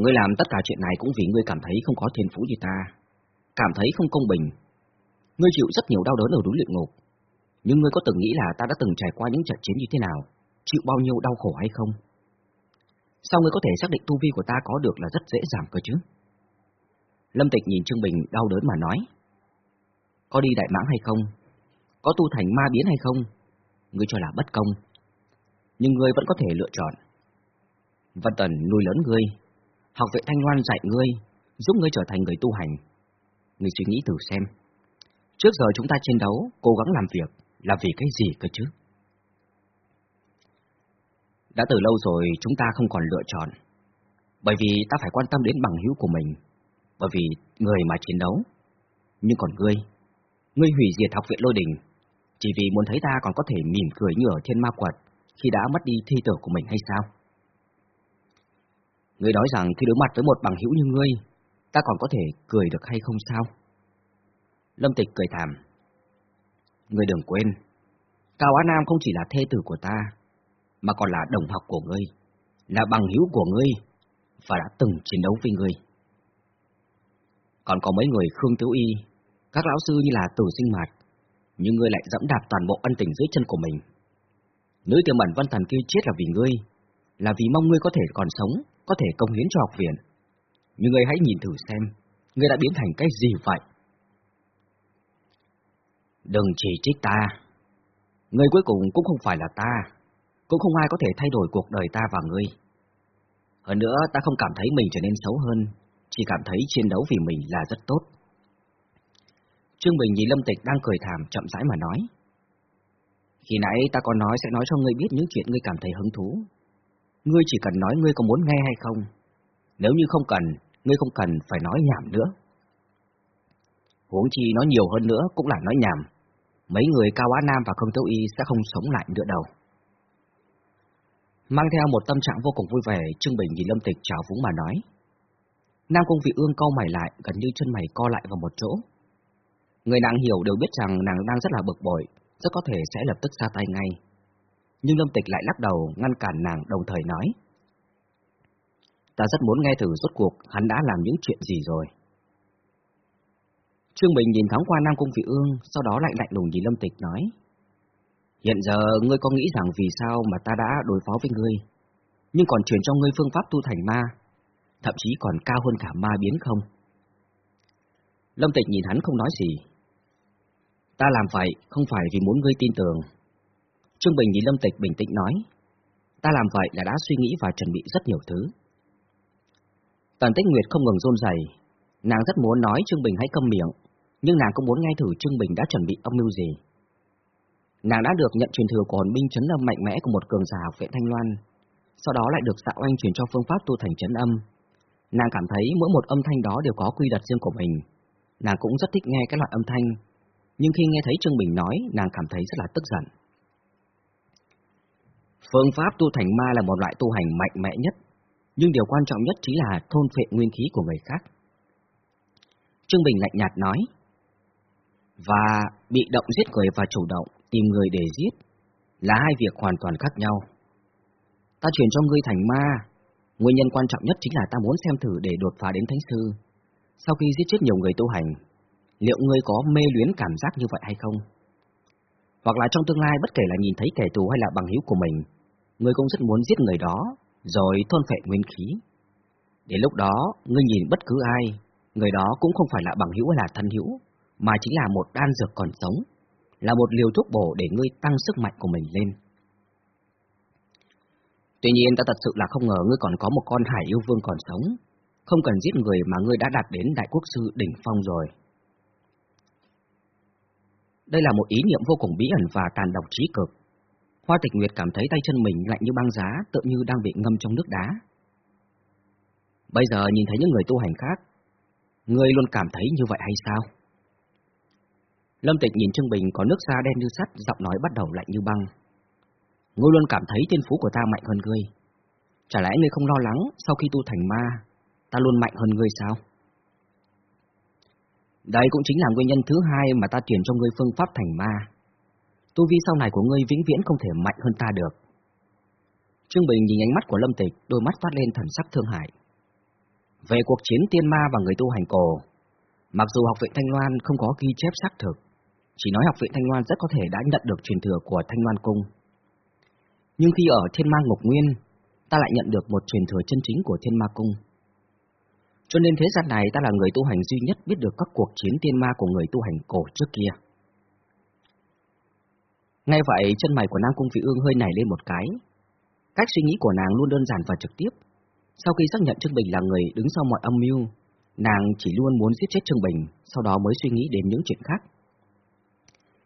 Ngươi làm tất cả chuyện này cũng vì ngươi cảm thấy không có thiên phú như ta, cảm thấy không công bình. Ngươi chịu rất nhiều đau đớn ở núi luyện ngục, nhưng ngươi có từng nghĩ là ta đã từng trải qua những trận chiến như thế nào, chịu bao nhiêu đau khổ hay không? Sao ngươi có thể xác định tu vi của ta có được là rất dễ dàng cơ chứ? Lâm Tịch nhìn Trương Bình đau đớn mà nói. Có đi đại mãng hay không? Có tu thành ma biến hay không? Ngươi cho là bất công. Nhưng ngươi vẫn có thể lựa chọn. Văn Tần nuôi lớn ngươi, học vệ Thanh Loan dạy ngươi, giúp ngươi trở thành người tu hành. Ngươi suy nghĩ thử xem. Trước giờ chúng ta chiến đấu, cố gắng làm việc, là vì cái gì cơ chứ? Đã từ lâu rồi chúng ta không còn lựa chọn. Bởi vì ta phải quan tâm đến bằng hữu của mình. Bởi vì người mà chiến đấu. Nhưng còn ngươi, ngươi hủy diệt học viện lôi đình, chỉ vì muốn thấy ta còn có thể mỉm cười như ở thiên ma quật khi đã mất đi thi tử của mình hay sao? Ngươi nói rằng khi đối mặt với một bằng hữu như ngươi, ta còn có thể cười được hay không sao? Lâm Tịch cười thảm. Ngươi đừng quên, Cao Á Nam không chỉ là thê tử của ta, mà còn là đồng học của ngươi, là bằng hữu của ngươi, và đã từng chiến đấu với ngươi. Còn có mấy người Khương Tiếu Y, các lão sư như là Tử Sinh Mạt, nhưng ngươi lại dẫm đạp toàn bộ ân tình dưới chân của mình. Nữ tiềm ẩn văn thần kia chết là vì ngươi, là vì mong ngươi có thể còn sống, có thể công hiến cho học viện. Nhưng ngươi hãy nhìn thử xem, ngươi đã biến thành cái gì vậy? Đừng chỉ trích ta. Ngươi cuối cùng cũng không phải là ta, cũng không ai có thể thay đổi cuộc đời ta và ngươi. Hơn nữa, ta không cảm thấy mình trở nên xấu hơn, chỉ cảm thấy chiến đấu vì mình là rất tốt. Trương Bình nhìn Lâm Tịch đang cười thảm chậm rãi mà nói. Khi nãy ta còn nói sẽ nói cho ngươi biết những chuyện ngươi cảm thấy hứng thú. Ngươi chỉ cần nói ngươi có muốn nghe hay không. Nếu như không cần, ngươi không cần phải nói nhảm nữa. Huống chi nói nhiều hơn nữa cũng là nói nhảm. Mấy người Cao Á Nam và Không Tiêu Y sẽ không sống lại nữa đâu. Mang theo một tâm trạng vô cùng vui vẻ, Trương Bình nhìn Lâm Tịch chào phúng mà nói. Nam Cung Vị Ương cau mày lại, gần như chân mày co lại vào một chỗ. Người nàng hiểu đều biết rằng nàng đang rất là bực bội, rất có thể sẽ lập tức ra tay ngay. Nhưng Lâm Tịch lại lắc đầu, ngăn cản nàng đồng thời nói. Ta rất muốn nghe thử rốt cuộc hắn đã làm những chuyện gì rồi. Trương Bình nhìn thoáng qua Nam Cung Vị Ương, sau đó lại lạnh lùng nhìn Lâm Tịch nói. Hiện giờ ngươi có nghĩ rằng vì sao mà ta đã đối phó với ngươi, nhưng còn truyền cho ngươi phương pháp tu thành ma, thậm chí còn cao hơn cả ma biến không? Lâm Tịch nhìn hắn không nói gì. Ta làm vậy không phải vì muốn ngươi tin tưởng. Trương Bình nhìn Lâm Tịch bình tĩnh nói. Ta làm vậy là đã suy nghĩ và chuẩn bị rất nhiều thứ. Tần Tích Nguyệt không ngừng rôn rầy, nàng rất muốn nói Trương Bình hãy câm miệng, nhưng nàng cũng muốn nghe thử Trương Bình đã chuẩn bị âm mưu gì. Nàng đã được nhận truyền thừa của hồn binh chấn âm mạnh mẽ của một cường giả học viện Thanh Loan, sau đó lại được Dạo Anh truyền cho phương pháp tu thành chấn âm. Nàng cảm thấy mỗi một âm thanh đó đều có quy luật riêng của mình. Nàng cũng rất thích nghe các loại âm thanh, nhưng khi nghe thấy Trương Bình nói, nàng cảm thấy rất là tức giận. Phương pháp tu thành ma là một loại tu hành mạnh mẽ nhất, nhưng điều quan trọng nhất chính là thôn phệ nguyên khí của người khác. Trương Bình lạnh nhạt nói, và bị động giết người và chủ động tìm người để giết là hai việc hoàn toàn khác nhau. Ta truyền cho ngươi thành ma, nguyên nhân quan trọng nhất chính là ta muốn xem thử để đột phá đến thánh sư. Sau khi giết chết nhiều người tu hành, liệu ngươi có mê luyến cảm giác như vậy hay không? Hoặc là trong tương lai bất kể là nhìn thấy kẻ thù hay là bằng hữu của mình, ngươi cũng rất muốn giết người đó, rồi thôn phệ nguyên khí. Đến lúc đó, ngươi nhìn bất cứ ai, người đó cũng không phải là bằng hữu hay là thân hữu, mà chính là một đan dược còn sống, là một liều thuốc bổ để ngươi tăng sức mạnh của mình lên. Tuy nhiên ta thật sự là không ngờ ngươi còn có một con hải yêu vương còn sống, không cần giết người mà ngươi đã đạt đến đại quốc sư đỉnh phong rồi. Đây là một ý niệm vô cùng bí ẩn và tàn độc trí cực. Hoa tịch nguyệt cảm thấy tay chân mình lạnh như băng giá, tự như đang bị ngâm trong nước đá. Bây giờ nhìn thấy những người tu hành khác, ngươi luôn cảm thấy như vậy hay sao? Lâm Tịch nhìn Trương Bình có nước da đen như sắt, giọng nói bắt đầu lạnh như băng. Ngươi luôn cảm thấy thiên phú của ta mạnh hơn ngươi. Chả lẽ ngươi không lo lắng sau khi tu thành ma, ta luôn mạnh hơn ngươi sao? Đây cũng chính là nguyên nhân thứ hai mà ta truyền cho ngươi phương pháp thành ma. Tu vi sau này của ngươi vĩnh viễn không thể mạnh hơn ta được. Trương Bình nhìn ánh mắt của Lâm Tịch, đôi mắt phát lên thần sắc thương hại. Về cuộc chiến tiên ma và người tu hành cổ, mặc dù học viện Thanh Loan không có ghi chép xác thực, chỉ nói học viện Thanh Loan rất có thể đã nhận được truyền thừa của Thanh Loan Cung. Nhưng khi ở Thiên Ma Ngục Nguyên, ta lại nhận được một truyền thừa chân chính của Thiên Ma Cung. Cho nên thế gian này ta là người tu hành duy nhất biết được các cuộc chiến tiên ma của người tu hành cổ trước kia. Ngay vậy, chân mày của Nam Cung Phi Ương hơi nảy lên một cái. Cách suy nghĩ của nàng luôn đơn giản và trực tiếp. Sau khi xác nhận Trương Bình là người đứng sau mọi âm mưu, nàng chỉ luôn muốn giết chết Trương Bình, sau đó mới suy nghĩ đến những chuyện khác.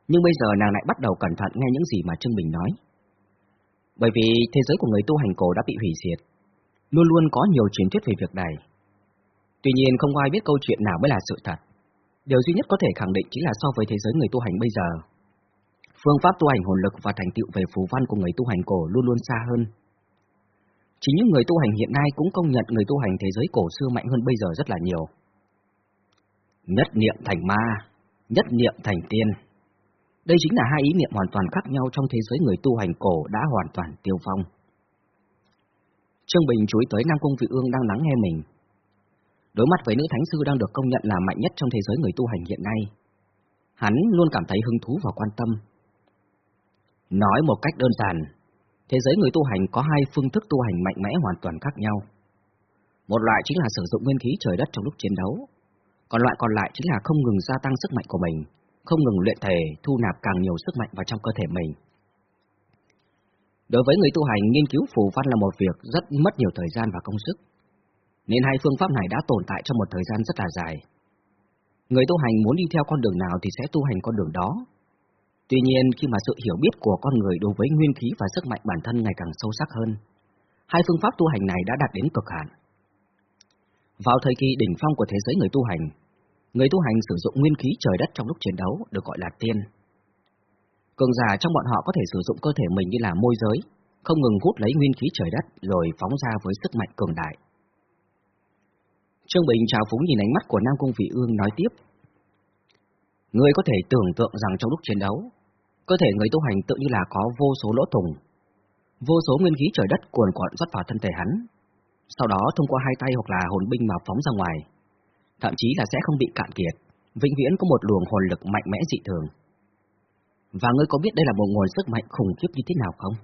Nhưng bây giờ nàng lại bắt đầu cẩn thận nghe những gì mà Trương Bình nói. Bởi vì thế giới của người tu hành cổ đã bị hủy diệt, luôn luôn có nhiều truyền thuyết về việc này. Tuy nhiên không ai biết câu chuyện nào mới là sự thật. Điều duy nhất có thể khẳng định chính là so với thế giới người tu hành bây giờ, phương pháp tu hành hồn lực và thành tựu về phù văn của người tu hành cổ luôn luôn xa hơn. Chỉ những người tu hành hiện nay cũng công nhận người tu hành thế giới cổ xưa mạnh hơn bây giờ rất là nhiều. Nhất niệm thành ma, nhất niệm thành tiên. Đây chính là hai ý niệm hoàn toàn khác nhau trong thế giới người tu hành cổ đã hoàn toàn tiêu phong. Trương Bình chú ý tới Nam Cung Vị Ương đang lắng nghe mình. Đối mặt với nữ thánh sư đang được công nhận là mạnh nhất trong thế giới người tu hành hiện nay, hắn luôn cảm thấy hứng thú và quan tâm. Nói một cách đơn giản, thế giới người tu hành có hai phương thức tu hành mạnh mẽ hoàn toàn khác nhau. Một loại chính là sử dụng nguyên khí trời đất trong lúc chiến đấu, còn loại còn lại chính là không ngừng gia tăng sức mạnh của mình, không ngừng luyện thể, thu nạp càng nhiều sức mạnh vào trong cơ thể mình. Đối với người tu hành, nghiên cứu phù văn là một việc rất mất nhiều thời gian và công sức, nên hai phương pháp này đã tồn tại trong một thời gian rất là dài. Người tu hành muốn đi theo con đường nào thì sẽ tu hành con đường đó. Tuy nhiên, khi mà sự hiểu biết của con người đối với nguyên khí và sức mạnh bản thân ngày càng sâu sắc hơn, hai phương pháp tu hành này đã đạt đến cực hạn. Vào thời kỳ đỉnh phong của thế giới người tu hành, người tu hành sử dụng nguyên khí trời đất trong lúc chiến đấu được gọi là tiên. Cường giả trong bọn họ có thể sử dụng cơ thể mình như là môi giới, không ngừng hút lấy nguyên khí trời đất rồi phóng ra với sức mạnh cường đại. Trương Bình trào phúng nhìn ánh mắt của Nam Cung Vị Ương nói tiếp. Người có thể tưởng tượng rằng trong lúc chiến đấu, cơ thể người tu hành tự như là có vô số lỗ thủng, vô số nguyên khí trời đất cuồn cuộn rót vào thân thể hắn. Sau đó thông qua hai tay hoặc là hồn binh mà phóng ra ngoài, thậm chí là sẽ không bị cạn kiệt, vĩnh viễn có một luồng hồn lực mạnh mẽ dị thường. Và ngươi có biết đây là một nguồn sức mạnh khủng khiếp như thế nào không?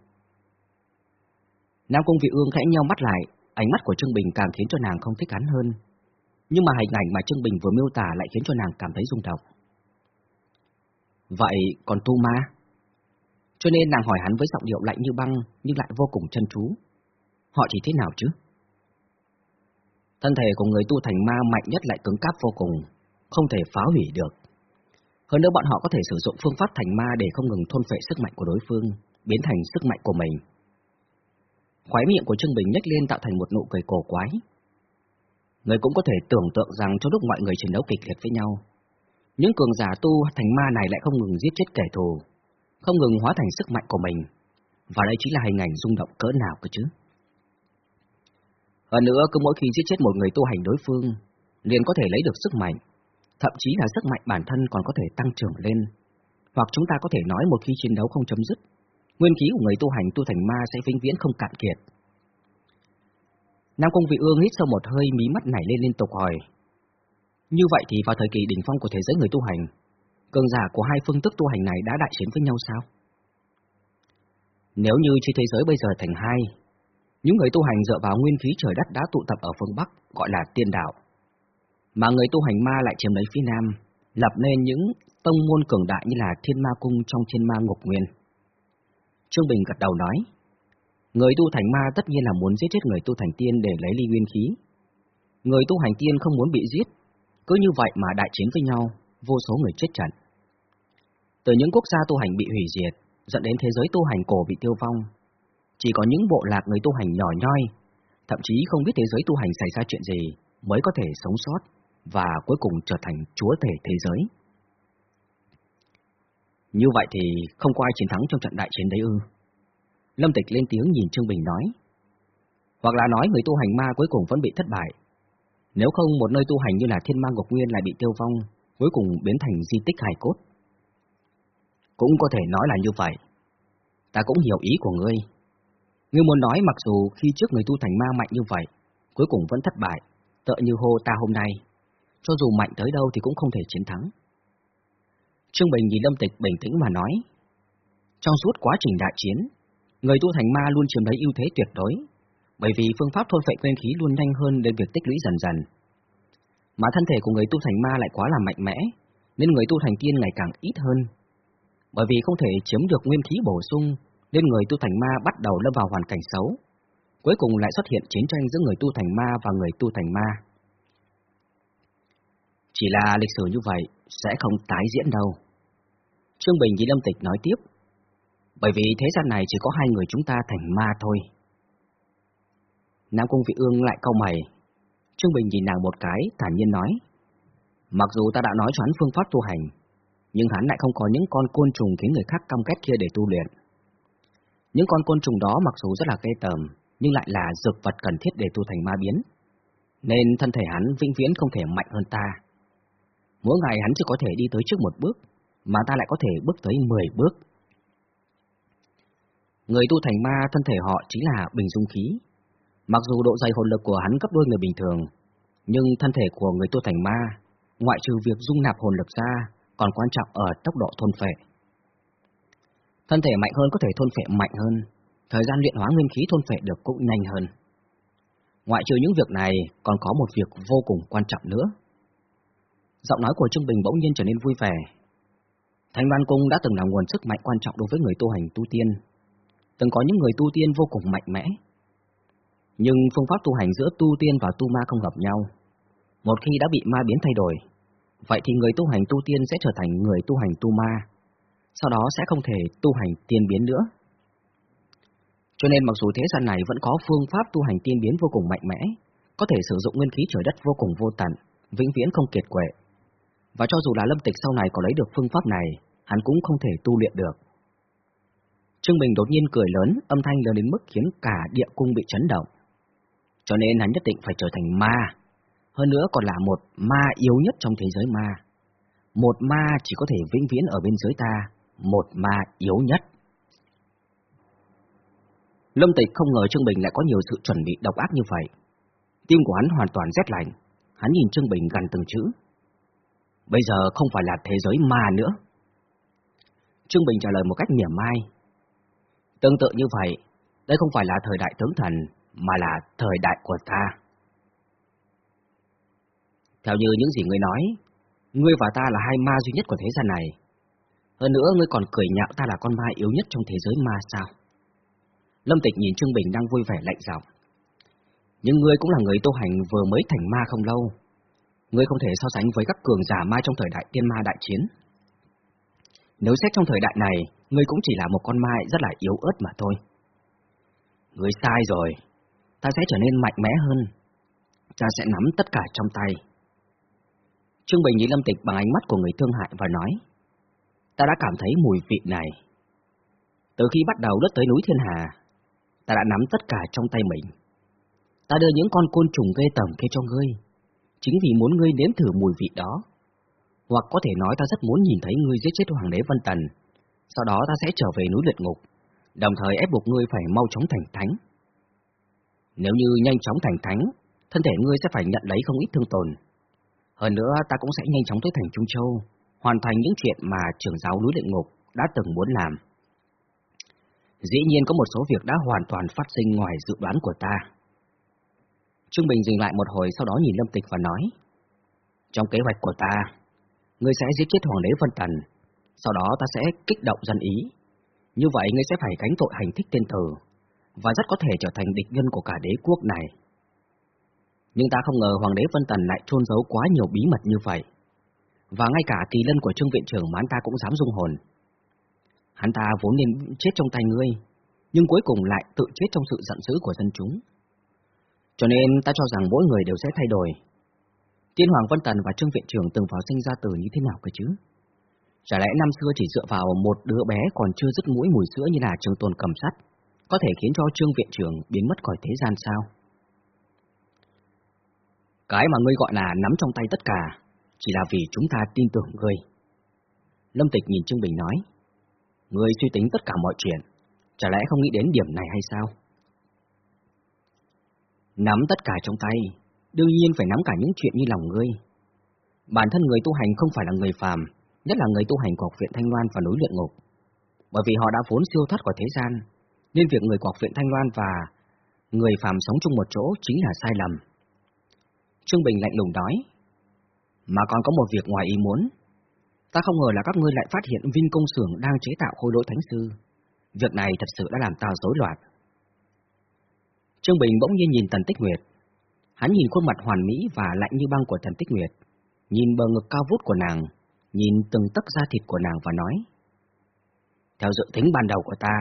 Nam Cung Vị Ương khẽ nhau mắt lại, ánh mắt của Trương Bình càng khiến cho nàng không thích hắn hơn. Nhưng mà hình ảnh mà Trương Bình vừa miêu tả lại khiến cho nàng cảm thấy rung động. Vậy còn tu ma? Cho nên nàng hỏi hắn với giọng điệu lạnh như băng nhưng lại vô cùng chân chú. Họ chỉ thế nào chứ? Thân thể của người tu thành ma mạnh nhất lại cứng cáp vô cùng, không thể phá hủy được. Hơn nữa bọn họ có thể sử dụng phương pháp thành ma để không ngừng thôn phệ sức mạnh của đối phương, biến thành sức mạnh của mình. Khói miệng của Trương Bình nhếch lên tạo thành một nụ cười cổ quái. Người cũng có thể tưởng tượng rằng trong lúc mọi người chiến đấu kịch liệt với nhau, những cường giả tu thành ma này lại không ngừng giết chết kẻ thù, không ngừng hóa thành sức mạnh của mình, và đây chính là hình ảnh rung động cỡ nào cơ chứ. Hơn nữa, cứ mỗi khi giết chết một người tu hành đối phương, liền có thể lấy được sức mạnh, thậm chí là sức mạnh bản thân còn có thể tăng trưởng lên. Hoặc chúng ta có thể nói một khi chiến đấu không chấm dứt, nguyên khí của người tu hành tu thành ma sẽ vĩnh viễn không cạn kiệt. Nam Công Vị Ương hít sâu một hơi mí mắt nảy lên liên tục hỏi, như vậy thì vào thời kỳ đỉnh phong của thế giới người tu hành, cường giả của hai phương thức tu hành này đã đại chiến với nhau sao? Nếu như trên thế giới bây giờ thành hai, những người tu hành dựa vào nguyên khí trời đất đã tụ tập ở phương Bắc gọi là tiên đạo, mà người tu hành ma lại chiếm lấy phía Nam, lập nên những tông môn cường đại như là Thiên Ma Cung trong Thiên Ma Ngục Nguyên. Trương Bình gật đầu nói, người tu thành ma tất nhiên là muốn giết chết người tu thành tiên để lấy ly nguyên khí. Người tu hành tiên không muốn bị giết cứ như vậy mà đại chiến với nhau, vô số người chết trận. Từ những quốc gia tu hành bị hủy diệt, dẫn đến thế giới tu hành cổ bị tiêu vong. Chỉ có những bộ lạc người tu hành nhỏ nhoi, thậm chí không biết thế giới tu hành xảy ra chuyện gì, mới có thể sống sót và cuối cùng trở thành chúa tể thế giới. Như vậy thì không có ai chiến thắng trong trận đại chiến đấy ư. Lâm Tịch lên tiếng nhìn Trương Bình nói. Hoặc là nói người tu hành ma cuối cùng vẫn bị thất bại, nếu không một nơi tu hành như là thiên ma ngục nguyên lại bị tiêu vong, cuối cùng biến thành di tích hài cốt. Cũng có thể nói là như vậy. Ta cũng hiểu ý của ngươi. Ngươi muốn nói mặc dù khi trước người tu thành ma mạnh như vậy, cuối cùng vẫn thất bại, tựa như hô ta hôm nay, cho dù mạnh tới đâu thì cũng không thể chiến thắng. Trương Bình nhìn Lâm Tịch bình tĩnh mà nói, trong suốt quá trình đại chiến, người tu thành ma luôn chiếm lấy ưu thế tuyệt đối, bởi vì phương pháp thôn phệ nguyên khí luôn nhanh hơn đến việc tích lũy dần dần. Mà thân thể của người tu thành ma lại quá là mạnh mẽ, nên người tu thành tiên ngày càng ít hơn. Bởi vì không thể chiếm được nguyên khí bổ sung, nên người tu thành ma bắt đầu lâm vào hoàn cảnh xấu. Cuối cùng lại xuất hiện chiến tranh giữa người tu thành ma và người tu thành ma. Chỉ là lịch sử như vậy sẽ không tái diễn đâu. Trương Bình với Lâm Tịch nói tiếp. Bởi vì thế gian này chỉ có hai người chúng ta thành ma thôi. Nam Cung Vị Ương lại câu mày. Trương Bình nhìn nàng một cái, thản nhiên nói. Mặc dù ta đã nói cho hắn phương pháp tu hành, nhưng hắn lại không có những con côn trùng khiến người khác căm ghét kia để tu luyện. Những con côn trùng đó mặc dù rất là ghê tởm, nhưng lại là dược vật cần thiết để tu thành ma biến. Nên thân thể hắn vĩnh viễn không thể mạnh hơn ta. Mỗi ngày hắn chỉ có thể đi tới trước một bước, mà ta lại có thể bước tới 10 bước. Người tu thành ma thân thể họ chính là bình dung khí. Mặc dù độ dày hồn lực của hắn gấp đôi người bình thường, nhưng thân thể của người tu thành ma, ngoại trừ việc dung nạp hồn lực ra, còn quan trọng ở tốc độ thôn phệ. Thân thể mạnh hơn có thể thôn phệ mạnh hơn, thời gian luyện hóa nguyên khí thôn phệ được cũng nhanh hơn. Ngoại trừ những việc này, còn có một việc vô cùng quan trọng nữa. Giọng nói của Trương Bình bỗng nhiên trở nên vui vẻ. Thanh Văn Cung đã từng là nguồn sức mạnh quan trọng đối với người tu hành tu tiên. Từng có những người tu tiên vô cùng mạnh mẽ. Nhưng phương pháp tu hành giữa tu tiên và tu ma không hợp nhau. Một khi đã bị ma biến thay đổi, vậy thì người tu hành tu tiên sẽ trở thành người tu hành tu ma, sau đó sẽ không thể tu hành tiên biến nữa. Cho nên mặc dù thế gian này vẫn có phương pháp tu hành tiên biến vô cùng mạnh mẽ, có thể sử dụng nguyên khí trời đất vô cùng vô tận, vĩnh viễn không kiệt quệ. Và cho dù là lâm tịch sau này có lấy được phương pháp này, hắn cũng không thể tu luyện được. Trương Bình đột nhiên cười lớn, âm thanh lớn đến mức khiến cả địa cung bị chấn động. Cho nên hắn nhất định phải trở thành ma, hơn nữa còn là một ma yếu nhất trong thế giới ma. Một ma chỉ có thể vĩnh viễn ở bên dưới ta, một ma yếu nhất. Lâm Tịch không ngờ Trương Bình lại có nhiều sự chuẩn bị độc ác như vậy. Tim của hắn hoàn toàn rét lạnh, hắn nhìn Trương Bình gần từng chữ. Bây giờ không phải là thế giới ma nữa. Trương Bình trả lời một cách mỉa mai. Tương tự như vậy, đây không phải là thời đại tướng thần, mà là thời đại của ta. Theo như những gì ngươi nói, ngươi và ta là hai ma duy nhất của thế gian này. Hơn nữa ngươi còn cười nhạo ta là con ma yếu nhất trong thế giới ma sao? Lâm Tịch nhìn Trương Bình đang vui vẻ lạnh giọng. Nhưng ngươi cũng là người tu hành vừa mới thành ma không lâu. Ngươi không thể so sánh với các cường giả ma trong thời đại tiên ma đại chiến. Nếu xét trong thời đại này, ngươi cũng chỉ là một con mai rất là yếu ớt mà thôi. Ngươi sai rồi, ta sẽ trở nên mạnh mẽ hơn. Ta sẽ nắm tất cả trong tay. Trương Bình nhìn Lâm Tịch bằng ánh mắt của người thương hại và nói, ta đã cảm thấy mùi vị này. Từ khi bắt đầu lướt tới núi Thiên Hà, ta đã nắm tất cả trong tay mình. Ta đưa những con côn trùng ghê tởm kia cho ngươi, chính vì muốn ngươi nếm thử mùi vị đó. Hoặc có thể nói ta rất muốn nhìn thấy ngươi giết chết Hoàng đế Vân Tần, sau đó ta sẽ trở về núi luyện ngục, đồng thời ép buộc ngươi phải mau chóng thành thánh. Nếu như nhanh chóng thành thánh, thân thể ngươi sẽ phải nhận lấy không ít thương tổn. Hơn nữa ta cũng sẽ nhanh chóng tới thành Trung Châu, hoàn thành những chuyện mà trưởng giáo núi luyện ngục đã từng muốn làm. Dĩ nhiên có một số việc đã hoàn toàn phát sinh ngoài dự đoán của ta. Trương Bình dừng lại một hồi sau đó nhìn Lâm Tịch và nói Trong kế hoạch của ta, ngươi sẽ giết chết Hoàng đế Vân Tần, sau đó ta sẽ kích động dân ý. Như vậy ngươi sẽ phải gánh tội hành thích tên tử, và rất có thể trở thành địch nhân của cả đế quốc này. Nhưng ta không ngờ Hoàng đế Vân Tần lại trôn giấu quá nhiều bí mật như vậy. Và ngay cả kỳ lân của Trương Viện trưởng mà hắn ta cũng dám dung hồn. Hắn ta vốn nên chết trong tay ngươi, nhưng cuối cùng lại tự chết trong sự giận dữ của dân chúng. Cho nên ta cho rằng mỗi người đều sẽ thay đổi. Tiên Hoàng Vân Tần và Trương Viện trưởng từng vào sinh ra từ như thế nào cơ chứ? Chả lẽ năm xưa chỉ dựa vào một đứa bé còn chưa dứt mũi mùi sữa như là trường tồn cầm sắt, có thể khiến cho Trương Viện trưởng biến mất khỏi thế gian sao? Cái mà ngươi gọi là nắm trong tay tất cả, chỉ là vì chúng ta tin tưởng ngươi. Lâm Tịch nhìn Trương Bình nói, ngươi suy tính tất cả mọi chuyện, chả lẽ không nghĩ đến điểm này hay sao? Nắm tất cả trong tay, đương nhiên phải nắm cả những chuyện như lòng ngươi. Bản thân người tu hành không phải là người phàm, nhất là người tu hành của học viện Thanh Loan và núi luyện ngục. Bởi vì họ đã vốn siêu thoát khỏi thế gian, nên việc người của học viện Thanh Loan và người phàm sống chung một chỗ chính là sai lầm. Trương Bình lạnh lùng nói, mà còn có một việc ngoài ý muốn. Ta không ngờ là các ngươi lại phát hiện Vinh Công Sưởng đang chế tạo khôi lỗi thánh sư. Việc này thật sự đã làm ta rối loạn. Trương Bình bỗng nhiên nhìn Tần Tích Nguyệt. Hắn nhìn khuôn mặt hoàn mỹ và lạnh như băng của thần Tích Nguyệt, nhìn bờ ngực cao vút của nàng, nhìn từng tấc da thịt của nàng và nói. Theo dự tính ban đầu của ta,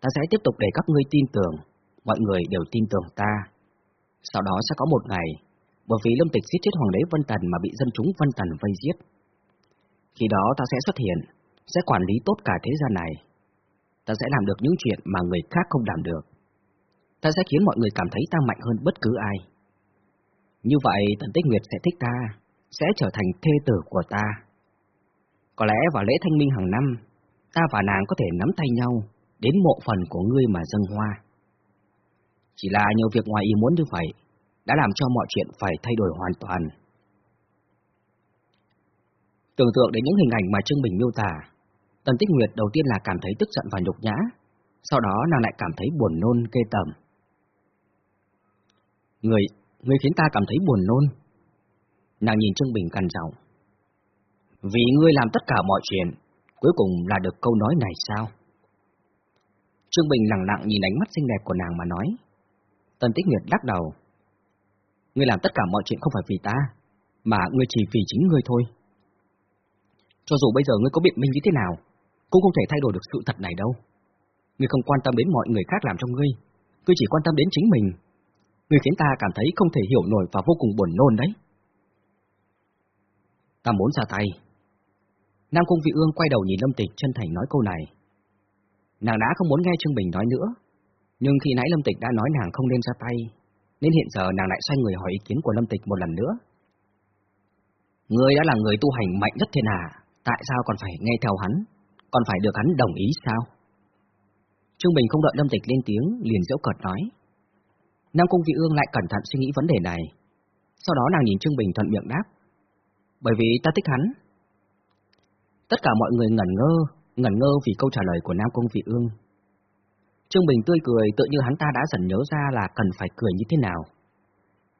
ta sẽ tiếp tục để các ngươi tin tưởng, mọi người đều tin tưởng ta. Sau đó sẽ có một ngày, bởi vì Lâm Tịch giết chết Hoàng đế Vân Tần mà bị dân chúng Vân Tần vây giết. Khi đó ta sẽ xuất hiện, sẽ quản lý tốt cả thế gian này. Ta sẽ làm được những chuyện mà người khác không làm được. Ta sẽ khiến mọi người cảm thấy ta mạnh hơn bất cứ ai. Như vậy, Tần Tích Nguyệt sẽ thích ta, sẽ trở thành thê tử của ta. Có lẽ vào lễ thanh minh hàng năm, ta và nàng có thể nắm tay nhau, đến mộ phần của ngươi mà dâng hoa. Chỉ là nhiều việc ngoài ý muốn như vậy, đã làm cho mọi chuyện phải thay đổi hoàn toàn. Tưởng tượng đến những hình ảnh mà Trương Bình miêu tả, Tần Tích Nguyệt đầu tiên là cảm thấy tức giận và nhục nhã, sau đó nàng lại cảm thấy buồn nôn kê tầm. Người, ngươi khiến ta cảm thấy buồn nôn. Nàng nhìn Trương Bình cằn giọng. Vì ngươi làm tất cả mọi chuyện, cuối cùng là được câu nói này sao? Trương Bình lặng lặng nhìn ánh mắt xinh đẹp của nàng mà nói. Tần Tích Nguyệt lắc đầu. Ngươi làm tất cả mọi chuyện không phải vì ta, mà ngươi chỉ vì chính ngươi thôi. Cho dù bây giờ ngươi có biện minh như thế nào, cũng không thể thay đổi được sự thật này đâu. Ngươi không quan tâm đến mọi người khác làm cho ngươi, ngươi chỉ quan tâm đến chính mình. Ngươi khiến ta cảm thấy không thể hiểu nổi và vô cùng buồn nôn đấy. Ta muốn ra tay. Nam Cung Vị Ương quay đầu nhìn Lâm Tịch chân thành nói câu này. Nàng đã không muốn nghe Trương Bình nói nữa, nhưng khi nãy Lâm Tịch đã nói nàng không nên ra tay, nên hiện giờ nàng lại xoay người hỏi ý kiến của Lâm Tịch một lần nữa. Ngươi đã là người tu hành mạnh nhất thiên hạ, tại sao còn phải nghe theo hắn, còn phải được hắn đồng ý sao? Trương Bình không đợi Lâm Tịch lên tiếng, liền giễu cợt nói. Nam Cung Vị Ương lại cẩn thận suy nghĩ vấn đề này. Sau đó nàng nhìn Trương Bình thuận miệng đáp. Bởi vì ta thích hắn. Tất cả mọi người ngẩn ngơ, ngẩn ngơ vì câu trả lời của Nam Cung Vị Ương. Trương Bình tươi cười tự như hắn ta đã dần nhớ ra là cần phải cười như thế nào.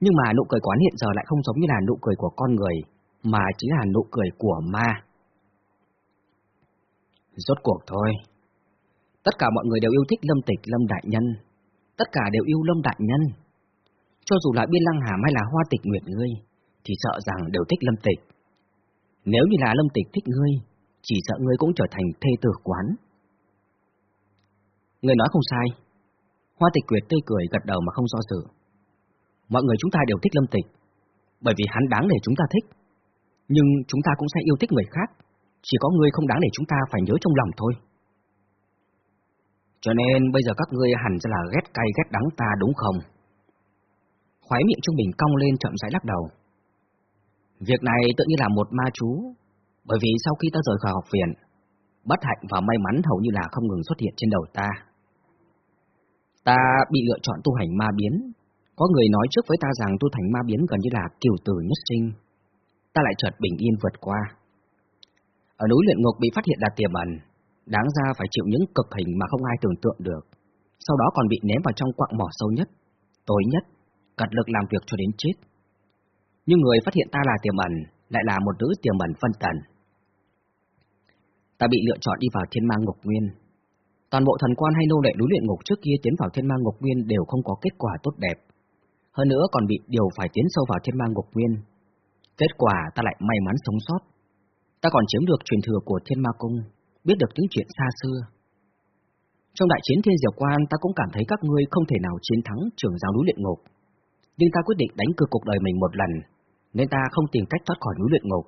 Nhưng mà nụ cười quán hiện giờ lại không giống như là nụ cười của con người, mà chính là nụ cười của ma. Rốt cuộc thôi. Tất cả mọi người đều yêu thích Lâm Tịch, Lâm Đại Nhân. Tất cả đều yêu Lâm Đại Nhân. Cho dù là Biên Lăng Hàm hay là Hoa Tịch Nguyệt ngươi, thì sợ rằng đều thích Lâm Tịch. Nếu như là Lâm Tịch thích ngươi, chỉ sợ ngươi cũng trở thành thê tử quán. Người nói không sai. Hoa Tịch Nguyệt tươi cười gật đầu mà không do dự. Mọi người chúng ta đều thích Lâm Tịch, bởi vì hắn đáng để chúng ta thích. Nhưng chúng ta cũng sẽ yêu thích người khác, chỉ có ngươi không đáng để chúng ta phải nhớ trong lòng thôi. Cho nên bây giờ các ngươi hẳn ra là ghét cay ghét đắng ta đúng không? Khói miệng Trung Bình cong lên chậm rãi lắc đầu. Việc này tự như là một ma chú, bởi vì sau khi ta rời khỏi học viện, bất hạnh và may mắn hầu như là không ngừng xuất hiện trên đầu ta. Ta bị lựa chọn tu hành ma biến, có người nói trước với ta rằng tu thành ma biến gần như là kiều tử nhất sinh. Ta lại chợt bình yên vượt qua. Ở núi luyện ngục bị phát hiện là tiềm ẩn, đáng ra phải chịu những cực hình mà không ai tưởng tượng được. Sau đó còn bị ném vào trong quặng mỏ sâu nhất, tối nhất, cật lực làm việc cho đến chết. Nhưng người phát hiện ta là tiềm ẩn, lại là một nữ tiềm ẩn phân tần. Ta bị lựa chọn đi vào thiên ma ngục nguyên. Toàn bộ thần quan hay nô lệ núi luyện ngục trước kia tiến vào thiên ma ngục nguyên đều không có kết quả tốt đẹp. Hơn nữa còn bị điều phải tiến sâu vào thiên ma ngục nguyên. Kết quả ta lại may mắn sống sót. Ta còn chiếm được truyền thừa của thiên ma cung, biết được những chuyện xa xưa. Trong đại chiến thiên diệu quan ta cũng cảm thấy các ngươi không thể nào chiến thắng trưởng giáo núi luyện ngục. Nhưng ta quyết định đánh cược cuộc đời mình một lần, nên ta không tìm cách thoát khỏi núi luyện ngục.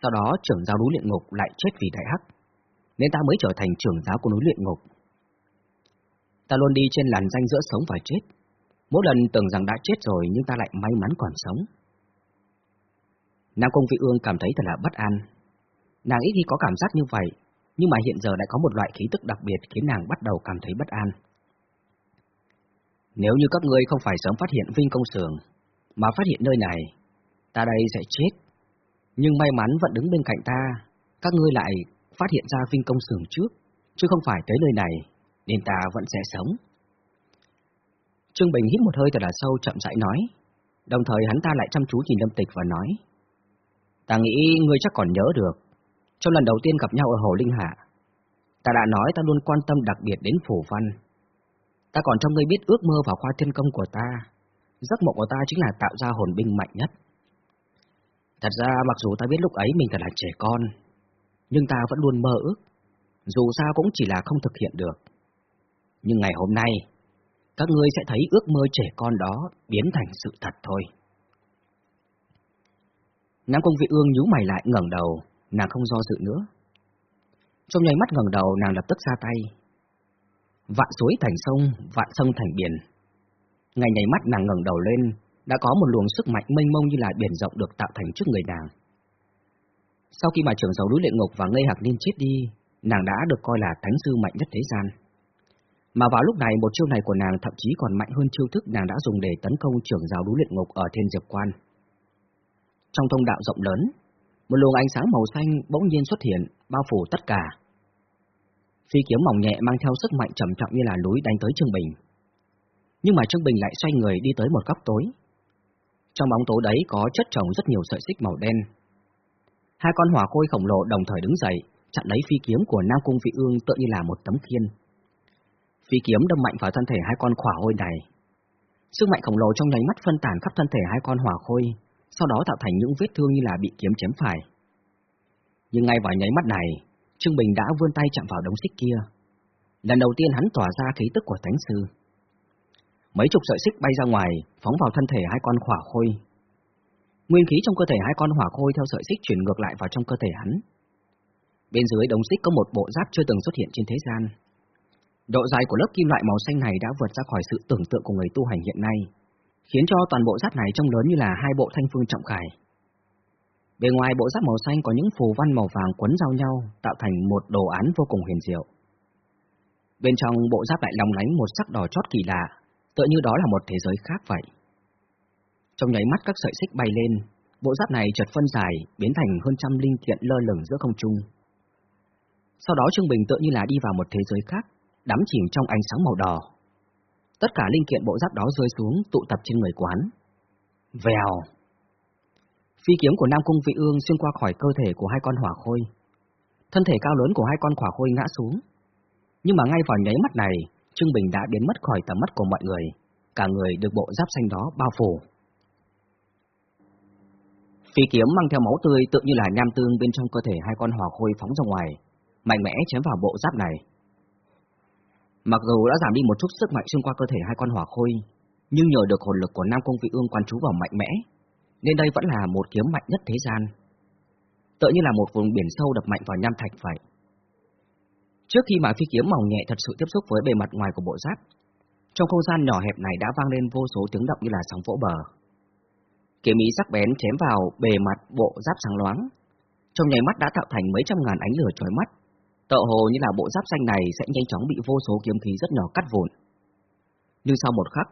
Sau đó trưởng giáo núi luyện ngục lại chết vì đại hắc, nên ta mới trở thành trưởng giáo của núi luyện ngục. Ta luôn đi trên làn danh giữa sống và chết. Mỗi lần tưởng rằng đã chết rồi nhưng ta lại may mắn còn sống. Nam Công Vị Ương cảm thấy thật là bất an. Nàng ít khi có cảm giác như vậy, nhưng mà hiện giờ đã có một loại khí tức đặc biệt khiến nàng bắt đầu cảm thấy bất an. Nếu như các ngươi không phải sớm phát hiện Vinh Công Sường, mà phát hiện nơi này, ta đây sẽ chết. Nhưng may mắn vẫn đứng bên cạnh ta, các ngươi lại phát hiện ra Vinh Công Sường trước, chứ không phải tới nơi này, nên ta vẫn sẽ sống. Trương Bình hít một hơi thật là sâu chậm rãi nói, đồng thời hắn ta lại chăm chú nhìn Lâm Tịch và nói, ta nghĩ ngươi chắc còn nhớ được, trong lần đầu tiên gặp nhau ở Hồ Linh Hạ, ta đã nói ta luôn quan tâm đặc biệt đến phổ văn. Ta còn cho ngươi biết ước mơ và khoa thiên công của ta, giấc mộng của ta chính là tạo ra hồn binh mạnh nhất. Thật ra mặc dù ta biết lúc ấy mình thật là trẻ con, nhưng ta vẫn luôn mơ ước, dù sao cũng chỉ là không thực hiện được. Nhưng ngày hôm nay, các ngươi sẽ thấy ước mơ trẻ con đó biến thành sự thật thôi. Nam Công Vị Ương nhíu mày lại ngẩng đầu, nàng không do dự nữa. Trong nháy mắt ngẩng đầu nàng lập tức ra tay. Vạn suối thành sông, vạn sông thành biển. ngay nháy mắt nàng ngẩng đầu lên, đã có một luồng sức mạnh mênh mông như là biển rộng được tạo thành trước người nàng. Sau khi mà trưởng giáo núi luyện ngục và ngây hạc niên chết đi, nàng đã được coi là thánh sư mạnh nhất thế gian. Mà vào lúc này một chiêu này của nàng thậm chí còn mạnh hơn chiêu thức nàng đã dùng để tấn công trưởng giáo núi luyện ngục ở thiên diệp quan. Trong thông đạo rộng lớn, một luồng ánh sáng màu xanh bỗng nhiên xuất hiện, bao phủ tất cả. Phi kiếm mỏng nhẹ mang theo sức mạnh trầm trọng như là núi đánh tới Trương Bình. Nhưng mà Trương Bình lại xoay người đi tới một góc tối. Trong bóng tối đấy có chất chồng rất nhiều sợi xích màu đen. Hai con hỏa khôi khổng lồ đồng thời đứng dậy, chặn lấy phi kiếm của Nam Cung Vị Ương tựa như là một tấm khiên. Phi kiếm đâm mạnh vào thân thể hai con khỏa hôi này. Sức mạnh khổng lồ trong nháy mắt phân tán khắp thân thể hai con hỏa khôi, sau đó tạo thành những vết thương như là bị kiếm chém phải. Nhưng ngay vào nháy mắt này, Trương Bình đã vươn tay chạm vào đống xích kia. Lần đầu tiên hắn tỏa ra khí tức của Thánh Sư. Mấy chục sợi xích bay ra ngoài, phóng vào thân thể hai con hỏa khôi. Nguyên khí trong cơ thể hai con hỏa khôi theo sợi xích chuyển ngược lại vào trong cơ thể hắn. Bên dưới đống xích có một bộ giáp chưa từng xuất hiện trên thế gian. Độ dài của lớp kim loại màu xanh này đã vượt ra khỏi sự tưởng tượng của người tu hành hiện nay, khiến cho toàn bộ giáp này trông lớn như là hai bộ thanh phương trọng khải. Bề ngoài bộ giáp màu xanh có những phù văn màu vàng quấn giao nhau, tạo thành một đồ án vô cùng huyền diệu. Bên trong bộ giáp lại lòng lánh một sắc đỏ chót kỳ lạ, tựa như đó là một thế giới khác vậy. Trong nháy mắt các sợi xích bay lên, bộ giáp này chợt phân dài, biến thành hơn trăm linh kiện lơ lửng giữa không trung. Sau đó Trương Bình tựa như là đi vào một thế giới khác, đắm chìm trong ánh sáng màu đỏ. Tất cả linh kiện bộ giáp đó rơi xuống, tụ tập trên người quán. Vèo! Phi kiếm của Nam Cung Vị Ương xuyên qua khỏi cơ thể của hai con hỏa khôi. Thân thể cao lớn của hai con hỏa khôi ngã xuống. Nhưng mà ngay vào nháy mắt này, Trương Bình đã biến mất khỏi tầm mắt của mọi người. Cả người được bộ giáp xanh đó bao phủ. Phi kiếm mang theo máu tươi tự như là nham tương bên trong cơ thể hai con hỏa khôi phóng ra ngoài, mạnh mẽ chém vào bộ giáp này. Mặc dù đã giảm đi một chút sức mạnh xuyên qua cơ thể hai con hỏa khôi, nhưng nhờ được hồn lực của Nam Công Vị Ương quan trú vào mạnh mẽ, nên đây vẫn là một kiếm mạnh nhất thế gian. Tựa như là một vùng biển sâu đập mạnh vào nham thạch vậy. Trước khi mà phi kiếm màu nhẹ thật sự tiếp xúc với bề mặt ngoài của bộ giáp, trong không gian nhỏ hẹp này đã vang lên vô số tiếng động như là sóng vỗ bờ. Kiếm ý sắc bén chém vào bề mặt bộ giáp sáng loáng, trong nháy mắt đã tạo thành mấy trăm ngàn ánh lửa chói mắt, tợ hồ như là bộ giáp xanh này sẽ nhanh chóng bị vô số kiếm khí rất nhỏ cắt vụn. Nhưng sau một khắc,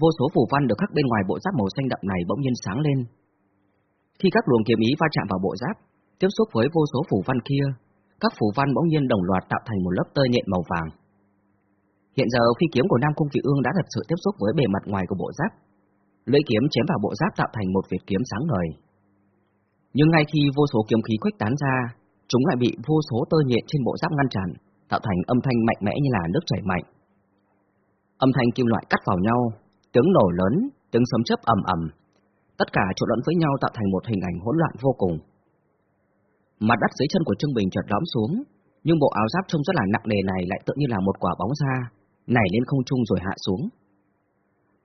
vô số phù văn được khắc bên ngoài bộ giáp màu xanh đậm này bỗng nhiên sáng lên. Khi các luồng kiếm ý va chạm vào bộ giáp, tiếp xúc với vô số phù văn kia, các phù văn bỗng nhiên đồng loạt tạo thành một lớp tơ nhện màu vàng. Hiện giờ phi kiếm của Nam Cung Kỳ Ương đã thật sự tiếp xúc với bề mặt ngoài của bộ giáp. Lưỡi kiếm chém vào bộ giáp tạo thành một vệt kiếm sáng ngời. Nhưng ngay khi vô số kiếm khí khuếch tán ra, chúng lại bị vô số tơ nhện trên bộ giáp ngăn chặn, tạo thành âm thanh mạnh mẽ như là nước chảy mạnh. Âm thanh kim loại cắt vào nhau, tiếng nổ lớn, tiếng sấm chớp ầm ầm, tất cả trộn lẫn với nhau tạo thành một hình ảnh hỗn loạn vô cùng. Mặt đất dưới chân của Trương Bình chợt lõm xuống, nhưng bộ áo giáp trông rất là nặng nề này lại tự như là một quả bóng da, nảy lên không trung rồi hạ xuống.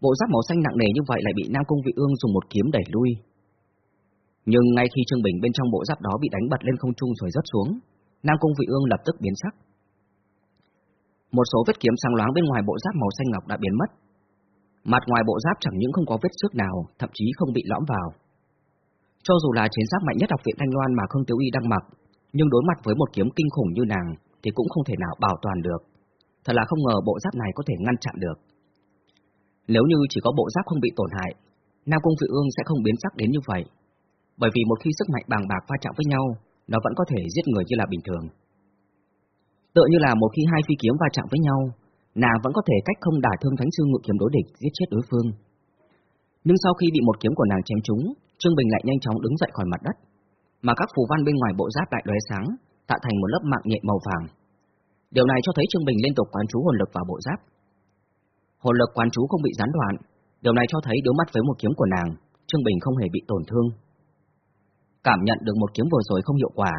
Bộ giáp màu xanh nặng nề như vậy lại bị Nam Cung Vị Ương dùng một kiếm đẩy lui. Nhưng ngay khi Trương Bình bên trong bộ giáp đó bị đánh bật lên không trung rồi rớt xuống, Nam Cung Vị Ương lập tức biến sắc. Một số vết kiếm sáng loáng bên ngoài bộ giáp màu xanh ngọc đã biến mất. Mặt ngoài bộ giáp chẳng những không có vết xước nào, thậm chí không bị lõm vào. Cho dù là chiến giáp mạnh nhất học viện Thanh Loan mà Khương Tiếu Y đang mặc, nhưng đối mặt với một kiếm kinh khủng như nàng thì cũng không thể nào bảo toàn được. Thật là không ngờ bộ giáp này có thể ngăn chặn được. Nếu như chỉ có bộ giáp không bị tổn hại, Nam Cung Vị Ương sẽ không biến sắc đến như vậy, bởi vì một khi sức mạnh bàng bạc va chạm với nhau, nó vẫn có thể giết người như là bình thường. Tựa như là một khi hai phi kiếm va chạm với nhau, nàng vẫn có thể cách không đả thương thánh sư ngự kiếm đối địch giết chết đối phương. Nhưng sau khi bị một kiếm của nàng chém trúng, Trương Bình lại nhanh chóng đứng dậy khỏi mặt đất, mà các phù văn bên ngoài bộ giáp lại lóe sáng, tạo thành một lớp mạng nhện màu vàng. Điều này cho thấy Trương Bình liên tục quán chú hồn lực vào bộ giáp. Hồn lực quán chú không bị gián đoạn, điều này cho thấy đối mắt với một kiếm của nàng, Trương Bình không hề bị tổn thương. Cảm nhận được một kiếm vừa rồi không hiệu quả,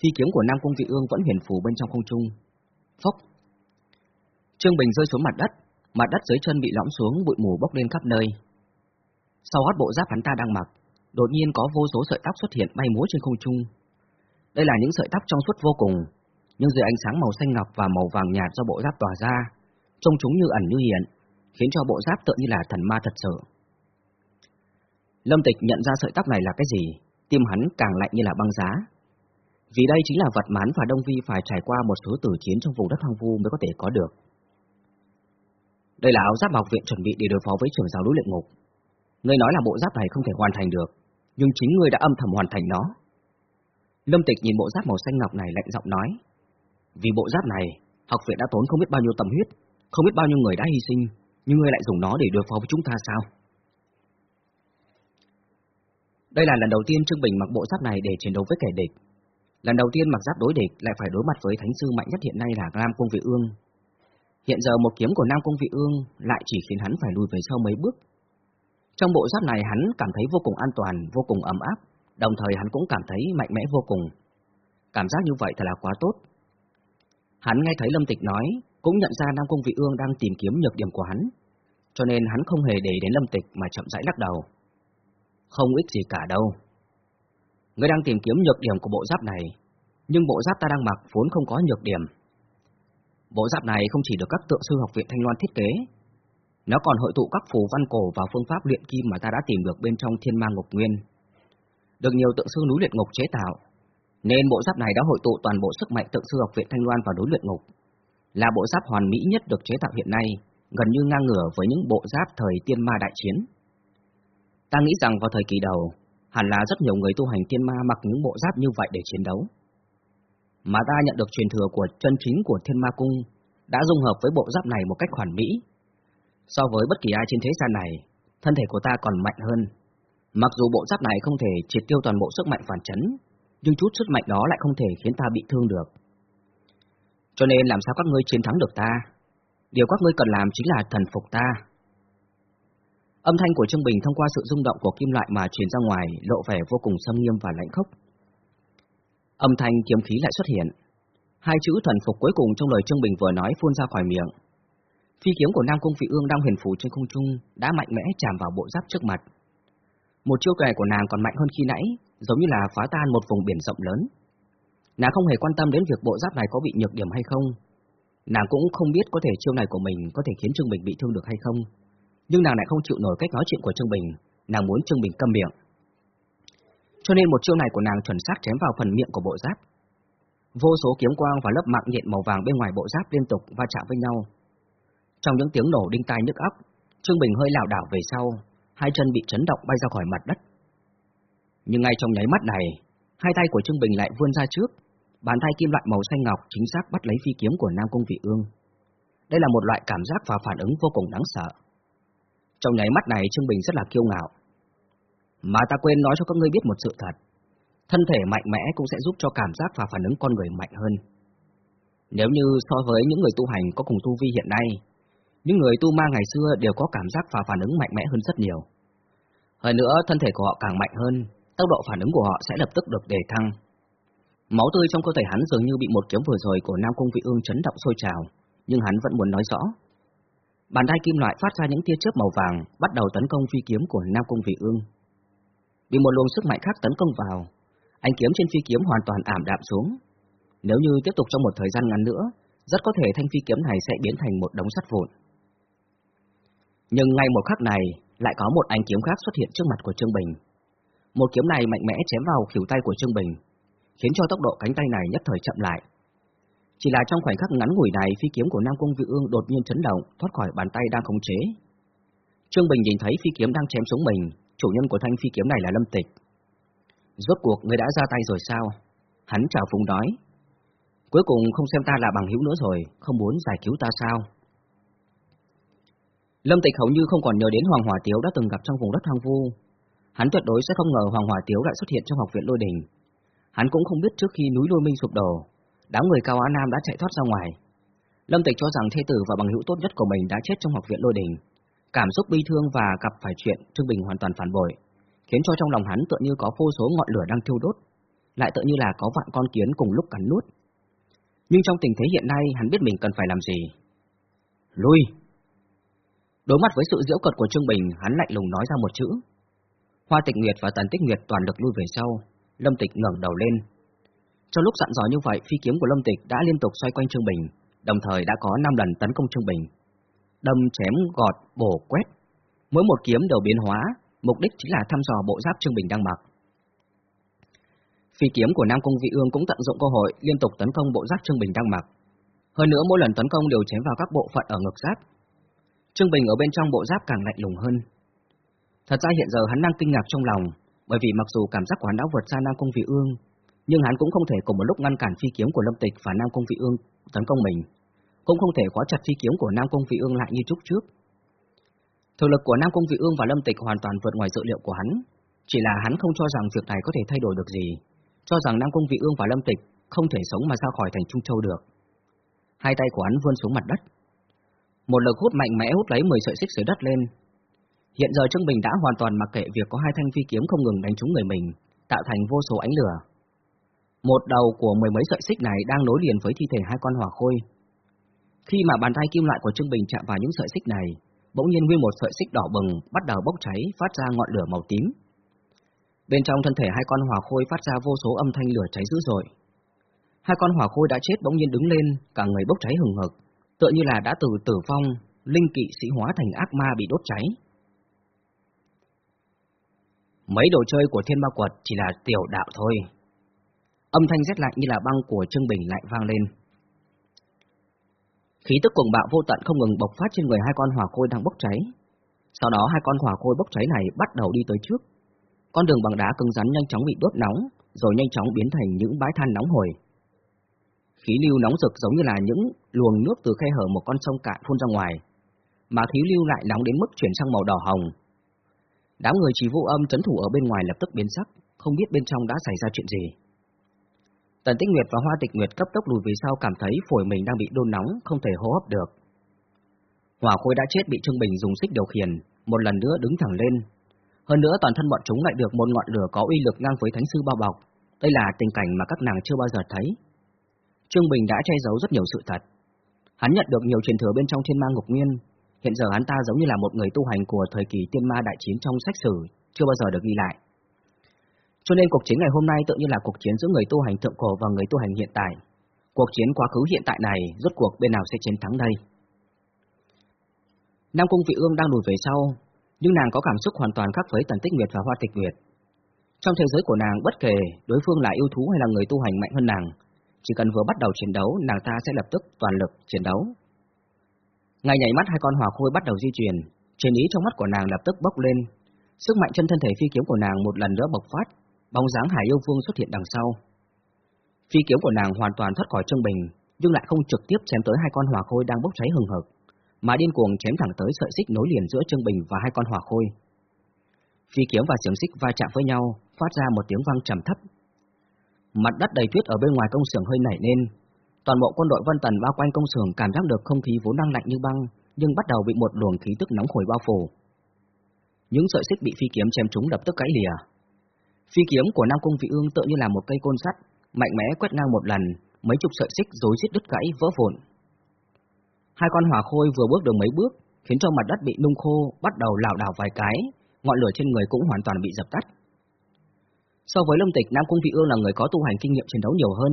phi kiếm của Nam Cung Vị Ương vẫn huyền phù bên trong không trung. Phốc! Trương Bình rơi xuống mặt đất, mặt đất dưới chân bị lõm xuống, bụi mù bốc lên khắp nơi. Sau gót bộ giáp hắn ta đang mặc, đột nhiên có vô số sợi tóc xuất hiện bay múa trên không trung. Đây là những sợi tóc trong suốt vô cùng, nhưng dưới ánh sáng màu xanh ngọc và màu vàng nhạt do bộ giáp tỏa ra, trông chúng như ẩn như hiện, khiến cho bộ giáp tựa như là thần ma thật sự. Lâm Tịch nhận ra sợi tóc này là cái gì, tim hắn càng lạnh như là băng giá. Vì đây chính là vật mán và Đông Vi phải trải qua một số tử chiến trong vùng đất hoang vu mới có thể có được. Đây là áo giáp học viện chuẩn bị để đối phó với trưởng giáo núi luyện ngục. Ngươi nói là bộ giáp này không thể hoàn thành được, nhưng chính ngươi đã âm thầm hoàn thành nó. Lâm Tịch nhìn bộ giáp màu xanh ngọc này lạnh giọng nói. Vì bộ giáp này, học viện đã tốn không biết bao nhiêu tâm huyết, không biết bao nhiêu người đã hy sinh, nhưng ngươi lại dùng nó để đối phó với chúng ta sao? Đây là lần đầu tiên Trương Bình mặc bộ giáp này để chiến đấu với kẻ địch. Lần đầu tiên mặc giáp đối địch lại phải đối mặt với thánh sư mạnh nhất hiện nay là Nam Cung Vị Ương. Hiện giờ một kiếm của Nam Cung Vị Ương lại chỉ khiến hắn phải lùi về sau mấy bước. Trong bộ giáp này hắn cảm thấy vô cùng an toàn, vô cùng ấm áp, đồng thời hắn cũng cảm thấy mạnh mẽ vô cùng. Cảm giác như vậy thật là quá tốt. Hắn nghe thấy Lâm Tịch nói, cũng nhận ra Nam Cung Vị Ương đang tìm kiếm nhược điểm của hắn, cho nên hắn không hề để đến Lâm Tịch mà chậm rãi lắc đầu. Không ích gì cả đâu. Ngươi đang tìm kiếm nhược điểm của bộ giáp này, nhưng bộ giáp ta đang mặc vốn không có nhược điểm. Bộ giáp này không chỉ được các tượng sư học viện Thanh Loan thiết kế, nó còn hội tụ các phù văn cổ và phương pháp luyện kim mà ta đã tìm được bên trong thiên ma ngục nguyên. Được nhiều tượng sư núi luyện ngục chế tạo, nên bộ giáp này đã hội tụ toàn bộ sức mạnh tượng sư học viện Thanh Loan và núi luyện ngục. Là bộ giáp hoàn mỹ nhất được chế tạo hiện nay, gần như ngang ngửa với những bộ giáp thời tiên ma đại chiến. Ta nghĩ rằng vào thời kỳ đầu, hẳn là rất nhiều người tu hành thiên ma mặc những bộ giáp như vậy để chiến đấu. Mà ta nhận được truyền thừa của chân chính của thiên ma cung, đã dung hợp với bộ giáp này một cách hoàn mỹ. So với bất kỳ ai trên thế gian này, thân thể của ta còn mạnh hơn. Mặc dù bộ giáp này không thể triệt tiêu toàn bộ sức mạnh phản chấn, nhưng chút sức mạnh đó lại không thể khiến ta bị thương được. Cho nên làm sao các ngươi chiến thắng được ta? Điều các ngươi cần làm chính là thần phục ta, Âm thanh của Trương Bình thông qua sự rung động của kim loại mà truyền ra ngoài lộ vẻ vô cùng sâm nghiêm và lạnh khốc. Âm thanh kiếm khí lại xuất hiện. Hai chữ thần phục cuối cùng trong lời Trương Bình vừa nói phun ra khỏi miệng. Phi kiếm của Nam Cung Vị Ương đang huyền phủ trên không trung đã mạnh mẽ chạm vào bộ giáp trước mặt. Một chiêu kề của nàng còn mạnh hơn khi nãy, giống như là phá tan một vùng biển rộng lớn. Nàng không hề quan tâm đến việc bộ giáp này có bị nhược điểm hay không. Nàng cũng không biết có thể chiêu này của mình có thể khiến Trương Bình bị thương được hay không nhưng nàng lại không chịu nổi cách nói chuyện của Trương Bình, nàng muốn Trương Bình câm miệng. Cho nên một chiêu này của nàng chuẩn xác chém vào phần miệng của bộ giáp. Vô số kiếm quang và lớp mạng nhện màu vàng bên ngoài bộ giáp liên tục va chạm với nhau. Trong những tiếng nổ đinh tai nhức óc, Trương Bình hơi lảo đảo về sau, hai chân bị chấn động bay ra khỏi mặt đất. Nhưng ngay trong nháy mắt này, hai tay của Trương Bình lại vươn ra trước, bàn tay kim loại màu xanh ngọc chính xác bắt lấy phi kiếm của Nam Cung Vị Ương. Đây là một loại cảm giác và phản ứng vô cùng đáng sợ. Trong nháy mắt này Trương Bình rất là kiêu ngạo. Mà ta quên nói cho các ngươi biết một sự thật. Thân thể mạnh mẽ cũng sẽ giúp cho cảm giác và phản ứng con người mạnh hơn. Nếu như so với những người tu hành có cùng tu vi hiện nay, những người tu ma ngày xưa đều có cảm giác và phản ứng mạnh mẽ hơn rất nhiều. Hơn nữa, thân thể của họ càng mạnh hơn, tốc độ phản ứng của họ sẽ lập tức được đề thăng. Máu tươi trong cơ thể hắn dường như bị một kiếm vừa rồi của Nam Cung Vị Ương chấn động sôi trào, nhưng hắn vẫn muốn nói rõ. Bàn tay kim loại phát ra những tia chớp màu vàng, bắt đầu tấn công phi kiếm của Nam Cung Vị Ương. Bị một luồng sức mạnh khác tấn công vào, anh kiếm trên phi kiếm hoàn toàn ảm đạm xuống. Nếu như tiếp tục trong một thời gian ngắn nữa, rất có thể thanh phi kiếm này sẽ biến thành một đống sắt vụn. Nhưng ngay một khắc này, lại có một anh kiếm khác xuất hiện trước mặt của Trương Bình. Một kiếm này mạnh mẽ chém vào khỉu tay của Trương Bình, khiến cho tốc độ cánh tay này nhất thời chậm lại, chỉ là trong khoảnh khắc ngắn ngủi này, phi kiếm của Nam Cung Vị Ương đột nhiên chấn động, thoát khỏi bàn tay đang khống chế. Trương Bình nhìn thấy phi kiếm đang chém xuống mình, chủ nhân của thanh phi kiếm này là Lâm Tịch. Rốt cuộc người đã ra tay rồi sao? Hắn chào phúng nói. Cuối cùng không xem ta là bằng hữu nữa rồi, không muốn giải cứu ta sao? Lâm Tịch hầu như không còn nhớ đến Hoàng Hỏa Tiếu đã từng gặp trong vùng đất hoang vu. Hắn tuyệt đối sẽ không ngờ Hoàng Hỏa Tiếu lại xuất hiện trong học viện Lôi Đình. Hắn cũng không biết trước khi núi Lôi Minh sụp đổ, đám người Cao Á Nam đã chạy thoát ra ngoài. Lâm Tịch cho rằng thê tử và bằng hữu tốt nhất của mình đã chết trong học viện Lôi Đình. Cảm xúc bi thương và gặp phải chuyện Trương Bình hoàn toàn phản bội, khiến cho trong lòng hắn tựa như có vô số ngọn lửa đang thiêu đốt, lại tựa như là có vạn con kiến cùng lúc cắn nuốt. Nhưng trong tình thế hiện nay, hắn biết mình cần phải làm gì. Lui! Đối mặt với sự giễu cợt của Trương Bình, hắn lạnh lùng nói ra một chữ. Hoa Tịch Nguyệt và Tần Tích Nguyệt toàn lực lui về sau, Lâm Tịch ngẩng đầu lên. Trong lúc dặn dò như vậy, phi kiếm của Lâm Tịch đã liên tục xoay quanh Trương Bình, đồng thời đã có 5 lần tấn công Trương Bình. Đâm chém gọt, bổ quét, mỗi một kiếm đều biến hóa, mục đích chính là thăm dò bộ giáp Trương Bình đang mặc. Phi kiếm của Nam Cung Vị Ương cũng tận dụng cơ hội liên tục tấn công bộ giáp Trương Bình đang mặc. Hơn nữa mỗi lần tấn công đều chém vào các bộ phận ở ngực giáp, Trương Bình ở bên trong bộ giáp càng lạnh lùng hơn. Thật ra hiện giờ hắn đang kinh ngạc trong lòng, bởi vì mặc dù cảm giác của hắn đã vượt xa Nam Cung Vị Ương, nhưng hắn cũng không thể cùng một lúc ngăn cản phi kiếm của Lâm Tịch và Nam Cung Vị Ương tấn công mình, cũng không thể khóa chặt phi kiếm của Nam Cung Vị Ương lại như lúc trước. Thực lực của Nam Cung Vị Ương và Lâm Tịch hoàn toàn vượt ngoài dự liệu của hắn, chỉ là hắn không cho rằng việc này có thể thay đổi được gì, cho rằng Nam Cung Vị Ương và Lâm Tịch không thể sống mà ra khỏi thành Trung Châu được. Hai tay của hắn vươn xuống mặt đất, một lực hút mạnh mẽ hút lấy 10 sợi xích dưới đất lên. Hiện giờ Trương Bình đã hoàn toàn mặc kệ việc có hai thanh phi kiếm không ngừng đánh trúng người mình, tạo thành vô số ánh lửa. Một đầu của mười mấy sợi xích này đang nối liền với thi thể hai con hỏa khôi. Khi mà bàn tay kim loại của Trương Bình chạm vào những sợi xích này, bỗng nhiên nguyên một sợi xích đỏ bừng bắt đầu bốc cháy, phát ra ngọn lửa màu tím. Bên trong thân thể hai con hỏa khôi phát ra vô số âm thanh lửa cháy dữ dội. Hai con hỏa khôi đã chết bỗng nhiên đứng lên, cả người bốc cháy hừng hực, tựa như là đã từ tử vong, linh kỵ sĩ hóa thành ác ma bị đốt cháy. Mấy đồ chơi của thiên ma quật chỉ là tiểu đạo thôi. Âm thanh rét lạnh như là băng của Trương Bình lại vang lên. Khí tức cuồng bạo vô tận không ngừng bộc phát trên người hai con hỏa khôi đang bốc cháy. Sau đó hai con hỏa khôi bốc cháy này bắt đầu đi tới trước. Con đường bằng đá cứng rắn nhanh chóng bị đốt nóng, rồi nhanh chóng biến thành những bãi than nóng hổi. Khí lưu nóng rực giống như là những luồng nước từ khe hở một con sông cạn phun ra ngoài, mà khí lưu lại nóng đến mức chuyển sang màu đỏ hồng. Đám người chỉ vô âm trấn thủ ở bên ngoài lập tức biến sắc, không biết bên trong đã xảy ra chuyện gì. Tần Tích Nguyệt và Hoa Tịch Nguyệt cấp tốc lùi về sau cảm thấy phổi mình đang bị đôn nóng, không thể hô hấp được. Hỏa Khôi đã chết bị Trương Bình dùng xích điều khiển, một lần nữa đứng thẳng lên. Hơn nữa toàn thân bọn chúng lại được một ngọn lửa có uy lực ngang với Thánh sư bao bọc. Đây là tình cảnh mà các nàng chưa bao giờ thấy. Trương Bình đã che giấu rất nhiều sự thật. Hắn nhận được nhiều truyền thừa bên trong thiên ma ngục nguyên, hiện giờ hắn ta giống như là một người tu hành của thời kỳ tiên ma đại chiến trong sách sử, chưa bao giờ được ghi lại. Cho nên cuộc chiến ngày hôm nay tự như là cuộc chiến giữa người tu hành thượng cổ và người tu hành hiện tại. Cuộc chiến quá khứ hiện tại này, rốt cuộc bên nào sẽ chiến thắng đây? Nam Cung Vị Ương đang lùi về sau, nhưng nàng có cảm xúc hoàn toàn khác với Tần Tích Nguyệt và Hoa Tịch Nguyệt. Trong thế giới của nàng, bất kể đối phương là yêu thú hay là người tu hành mạnh hơn nàng, chỉ cần vừa bắt đầu chiến đấu, nàng ta sẽ lập tức toàn lực chiến đấu. Ngay nhảy mắt hai con hỏa khôi bắt đầu di chuyển, chiến ý trong mắt của nàng lập tức bốc lên. Sức mạnh chân thân thể phi kiếm của nàng một lần nữa bộc phát, bóng dáng Hải Yêu Vương xuất hiện đằng sau. Phi kiếm của nàng hoàn toàn thoát khỏi Trương Bình, nhưng lại không trực tiếp chém tới hai con hỏa khôi đang bốc cháy hừng hực, mà điên cuồng chém thẳng tới sợi xích nối liền giữa Trương Bình và hai con hỏa khôi. Phi kiếm và xiềng xích va chạm với nhau, phát ra một tiếng vang trầm thấp, Mặt đất đầy tuyết ở bên ngoài công xưởng hơi nảy lên. Toàn bộ quân đội Vân Tần bao quanh công xưởng cảm giác được không khí vốn đang lạnh như băng, nhưng bắt đầu bị một luồng khí tức nóng hổi bao phủ. Những sợi xích bị phi kiếm chém trúng lập tức gãy lìa. Phi kiếm của Nam Cung Vị Ương tựa như là một cây côn sắt, mạnh mẽ quét ngang một lần, mấy chục sợi xích rối rít đứt gãy vỡ vụn. Hai con hỏa khôi vừa bước được mấy bước, khiến cho mặt đất bị nung khô, bắt đầu lảo đảo vài cái, ngọn lửa trên người cũng hoàn toàn bị dập tắt. So với Lâm Tịch, Nam Cung Vị Ương là người có tu hành kinh nghiệm chiến đấu nhiều hơn.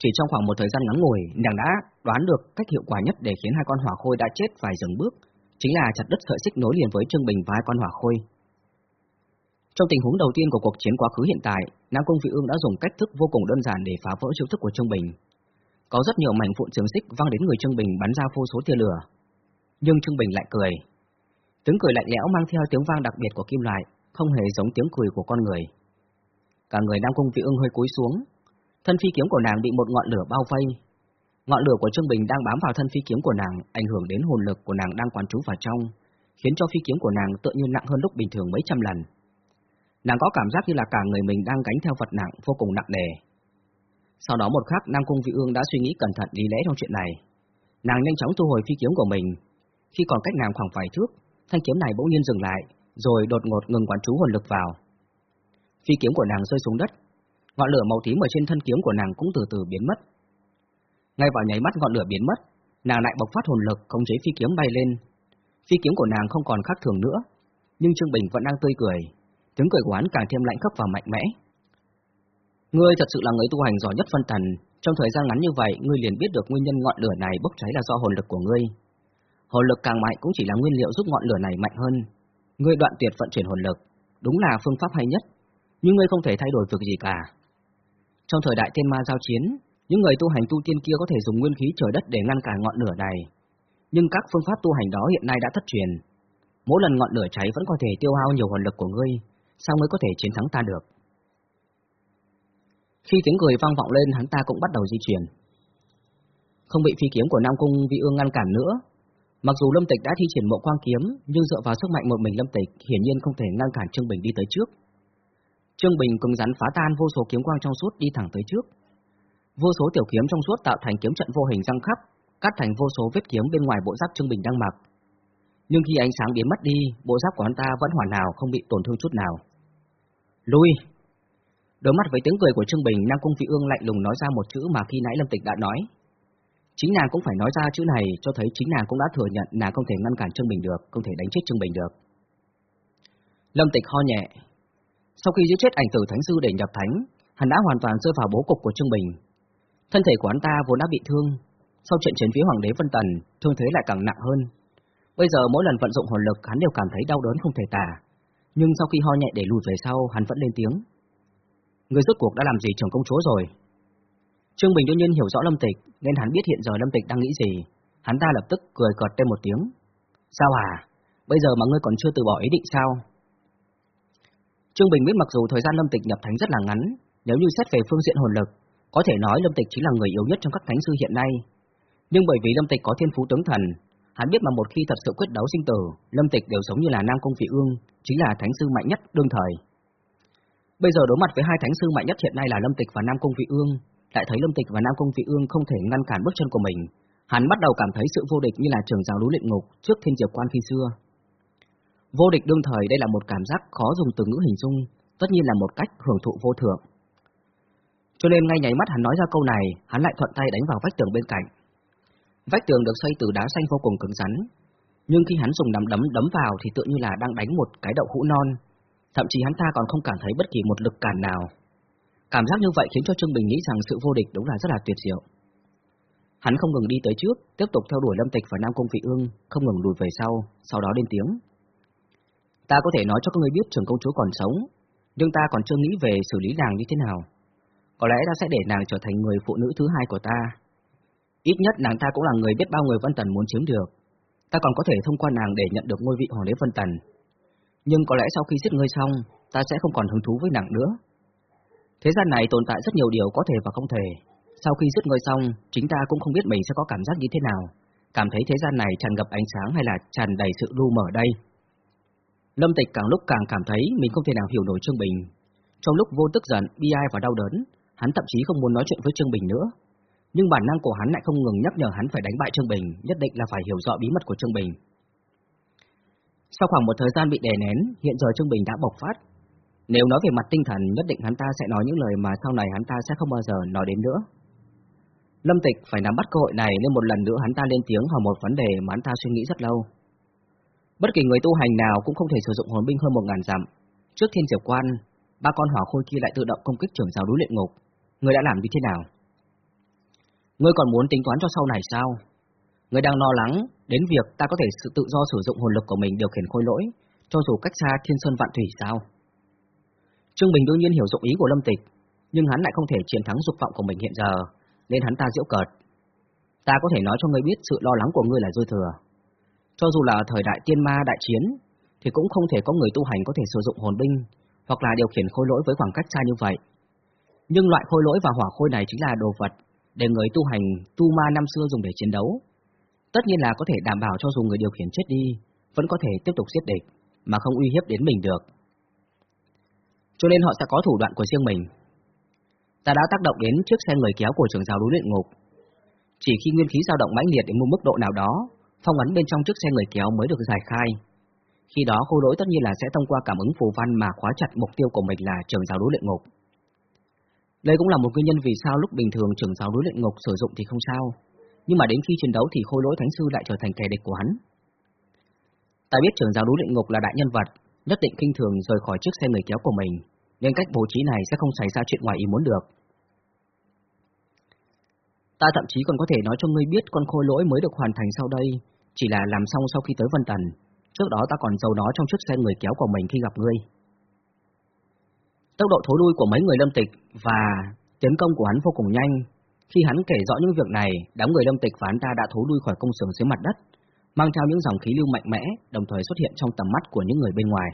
Chỉ trong khoảng một thời gian ngắn ngủi, nàng đã đoán được cách hiệu quả nhất để khiến hai con hỏa khôi đã chết phải dừng bước, chính là chặt đứt sợi xích nối liền với Trương Bình và hai con hỏa khôi. Trong tình huống đầu tiên của cuộc chiến quá khứ hiện tại, Nam Cung Vị Ương đã dùng cách thức vô cùng đơn giản để phá vỡ chiêu thức của Trương Bình. Có rất nhiều mảnh vụn trường xích văng đến người Trương Bình bắn ra vô số tia lửa. Nhưng Trương Bình lại cười. Tiếng cười lạnh lẽo mang theo tiếng vang đặc biệt của kim loại, không hề giống tiếng cười của con người. Cả người Nam Cung Vị ương hơi cúi xuống, thân phi kiếm của nàng bị một ngọn lửa bao vây. Ngọn lửa của Trương Bình đang bám vào thân phi kiếm của nàng, ảnh hưởng đến hồn lực của nàng đang quán trú vào trong, khiến cho phi kiếm của nàng tựa như nặng hơn lúc bình thường mấy trăm lần. Nàng có cảm giác như là cả người mình đang gánh theo vật nặng vô cùng nặng nề. Sau đó một khắc Nam Cung Vị Ương đã suy nghĩ cẩn thận lý lẽ trong chuyện này. Nàng nhanh chóng thu hồi phi kiếm của mình. Khi còn cách nàng khoảng vài thước, thanh kiếm này bỗng nhiên dừng lại, rồi đột ngột ngừng quán trú hồn lực vào. Phi kiếm của nàng rơi xuống đất, ngọn lửa màu tím ở trên thân kiếm của nàng cũng từ từ biến mất. Ngay vào nháy mắt ngọn lửa biến mất, nàng lại bộc phát hồn lực khống chế phi kiếm bay lên. Phi kiếm của nàng không còn khác thường nữa, nhưng Trương Bình vẫn đang tươi cười, tiếng cười của hắn càng thêm lạnh khắc và mạnh mẽ. Ngươi thật sự là người tu hành giỏi nhất phân thần, trong thời gian ngắn như vậy, ngươi liền biết được nguyên nhân ngọn lửa này bốc cháy là do hồn lực của ngươi. Hồn lực càng mạnh cũng chỉ là nguyên liệu giúp ngọn lửa này mạnh hơn. Ngươi đoạn tuyệt vận chuyển hồn lực, đúng là phương pháp hay nhất, nhưng ngươi không thể thay đổi việc gì cả. Trong thời đại tiên ma giao chiến, những người tu hành tu tiên kia có thể dùng nguyên khí trời đất để ngăn cản ngọn lửa này, nhưng các phương pháp tu hành đó hiện nay đã thất truyền. Mỗi lần ngọn lửa cháy vẫn có thể tiêu hao nhiều hồn lực của ngươi, sao mới có thể chiến thắng ta được? Khi tiếng cười vang vọng lên, hắn ta cũng bắt đầu di chuyển. Không bị phi kiếm của Nam Cung Vị Ương ngăn cản nữa. Mặc dù Lâm Tịch đã thi triển mộ quang kiếm, nhưng dựa vào sức mạnh một mình Lâm Tịch, hiển nhiên không thể ngăn cản Trương Bình đi tới trước. Trương Bình cùng rắn phá tan vô số kiếm quang trong suốt đi thẳng tới trước. Vô số tiểu kiếm trong suốt tạo thành kiếm trận vô hình răng khắp, cắt thành vô số vết kiếm bên ngoài bộ giáp Trương Bình đang mặc. Nhưng khi ánh sáng biến mất đi, bộ giáp của hắn ta vẫn hoàn hảo không bị tổn thương chút nào. Lui! Đối mặt với tiếng cười của Trương Bình, Nam Cung Phi Ương lạnh lùng nói ra một chữ mà khi nãy Lâm Tịch đã nói. Chính nàng cũng phải nói ra chữ này, cho thấy chính nàng cũng đã thừa nhận nàng không thể ngăn cản Trương Bình được, không thể đánh chết Trương Bình được. Lâm Tịch ho nhẹ. Sau khi giết chết ảnh tử Thánh Sư để nhập Thánh, hắn đã hoàn toàn rơi vào bố cục của Trương Bình. Thân thể của hắn ta vốn đã bị thương, sau trận chiến phía Hoàng đế Vân Tần, thương thế lại càng nặng hơn. Bây giờ mỗi lần vận dụng hồn lực hắn đều cảm thấy đau đớn không thể tả, nhưng sau khi ho nhẹ để lùi về sau, hắn vẫn lên tiếng. Người rốt cuộc đã làm gì trưởng công chúa rồi? Trương Bình đương nhiên hiểu rõ Lâm Tịch, nên hắn biết hiện giờ Lâm Tịch đang nghĩ gì. Hắn ta lập tức cười cợt thêm một tiếng. Sao à? Bây giờ mà ngươi còn chưa từ bỏ ý định sao? Trương Bình biết mặc dù thời gian Lâm Tịch nhập thánh rất là ngắn, nếu như xét về phương diện hồn lực, có thể nói Lâm Tịch chính là người yếu nhất trong các thánh sư hiện nay. Nhưng bởi vì Lâm Tịch có thiên phú tướng thần, hắn biết mà một khi thật sự quyết đấu sinh tử, Lâm Tịch đều giống như là Nam Công Vị Ương, chính là thánh sư mạnh nhất đương thời. Bây giờ đối mặt với hai thánh sư mạnh nhất hiện nay là Lâm Tịch và Nam Cung Vị Ương, lại thấy Lâm Tịch và Nam Cung Vị Ương không thể ngăn cản bước chân của mình, hắn bắt đầu cảm thấy sự vô địch như là trường giáo núi luyện ngục trước thiên diệp quan khi xưa. Vô địch đương thời đây là một cảm giác khó dùng từ ngữ hình dung, tất nhiên là một cách hưởng thụ vô thượng. Cho nên ngay nháy mắt hắn nói ra câu này, hắn lại thuận tay đánh vào vách tường bên cạnh. Vách tường được xây từ đá xanh vô cùng cứng rắn, nhưng khi hắn dùng nắm đấm đấm vào thì tựa như là đang đánh một cái đậu hũ non, thậm chí hắn ta còn không cảm thấy bất kỳ một lực cản nào. Cảm giác như vậy khiến cho Trương Bình nghĩ rằng sự vô địch đúng là rất là tuyệt diệu. Hắn không ngừng đi tới trước, tiếp tục theo đuổi Lâm Tịch và Nam Cung Vị Ương, không ngừng lùi về sau, sau đó lên tiếng. Ta có thể nói cho các ngươi biết trưởng công chúa còn sống, nhưng ta còn chưa nghĩ về xử lý nàng như thế nào. Có lẽ ta sẽ để nàng trở thành người phụ nữ thứ hai của ta. Ít nhất nàng ta cũng là người biết bao người Vân Tần muốn chiếm được. Ta còn có thể thông qua nàng để nhận được ngôi vị hoàng đế Vân Tần. Nhưng có lẽ sau khi giết ngươi xong, ta sẽ không còn hứng thú với nàng nữa. Thế gian này tồn tại rất nhiều điều có thể và không thể. Sau khi giết ngươi xong, chính ta cũng không biết mình sẽ có cảm giác như thế nào. Cảm thấy thế gian này tràn ngập ánh sáng hay là tràn đầy sự lu mờ đây. Lâm Tịch càng lúc càng cảm thấy mình không thể nào hiểu nổi Trương Bình. Trong lúc vô tức giận, bi ai và đau đớn, hắn thậm chí không muốn nói chuyện với Trương Bình nữa. Nhưng bản năng của hắn lại không ngừng nhắc nhở hắn phải đánh bại Trương Bình, nhất định là phải hiểu rõ bí mật của Trương Bình. Sau khoảng một thời gian bị đè nén, hiện giờ Trương Bình đã bộc phát. Nếu nói về mặt tinh thần, nhất định hắn ta sẽ nói những lời mà sau này hắn ta sẽ không bao giờ nói đến nữa. Lâm Tịch phải nắm bắt cơ hội này nên một lần nữa hắn ta lên tiếng hỏi một vấn đề mà hắn ta suy nghĩ rất lâu. Bất kỳ người tu hành nào cũng không thể sử dụng hồn binh hơn một ngàn dặm. Trước thiên diệp quan, ba con hỏa khôi kia lại tự động công kích trưởng giáo đối luyện ngục. Người đã làm như thế nào? Ngươi còn muốn tính toán cho sau này sao? Ngươi đang lo lắng đến việc ta có thể sự tự do sử dụng hồn lực của mình điều khiển khôi lỗi, cho dù cách xa thiên sơn vạn thủy sao? Trương Bình đương nhiên hiểu dụng ý của Lâm Tịch, nhưng hắn lại không thể chiến thắng dục vọng của mình hiện giờ, nên hắn ta giễu cợt. Ta có thể nói cho ngươi biết sự lo lắng của ngươi là dư thừa. Cho dù là thời đại tiên ma đại chiến, thì cũng không thể có người tu hành có thể sử dụng hồn binh hoặc là điều khiển khôi lỗi với khoảng cách xa như vậy. Nhưng loại khôi lỗi và hỏa khôi này chính là đồ vật để người tu hành tu ma năm xưa dùng để chiến đấu. Tất nhiên là có thể đảm bảo cho dù người điều khiển chết đi, vẫn có thể tiếp tục giết địch, mà không uy hiếp đến mình được. Cho nên họ sẽ có thủ đoạn của riêng mình. Ta đã tác động đến chiếc xe người kéo của trường giáo đối luyện ngục. Chỉ khi nguyên khí dao động mãnh liệt đến một mức độ nào đó, phong ấn bên trong chiếc xe người kéo mới được giải khai. Khi đó khô lỗi tất nhiên là sẽ thông qua cảm ứng phù văn mà khóa chặt mục tiêu của mình là trường giáo đối luyện ngục. Đây cũng là một nguyên nhân vì sao lúc bình thường trưởng giáo đối luyện ngục sử dụng thì không sao, nhưng mà đến khi chiến đấu thì khôi lỗi thánh sư lại trở thành kẻ địch của hắn. Ta biết trưởng giáo đối luyện ngục là đại nhân vật, nhất định kinh thường rời khỏi chiếc xe người kéo của mình, nên cách bố trí này sẽ không xảy ra chuyện ngoài ý muốn được. Ta thậm chí còn có thể nói cho ngươi biết con khôi lỗi mới được hoàn thành sau đây, chỉ là làm xong sau khi tới Vân Tần. Trước đó ta còn giấu nó trong chiếc xe người kéo của mình khi gặp ngươi. Tốc độ thối lui của mấy người lâm tịch và tiến công của hắn vô cùng nhanh. Khi hắn kể rõ những việc này, đám người lâm tịch và hắn ta đã thối lui khỏi công xưởng dưới mặt đất, mang theo những dòng khí lưu mạnh mẽ, đồng thời xuất hiện trong tầm mắt của những người bên ngoài.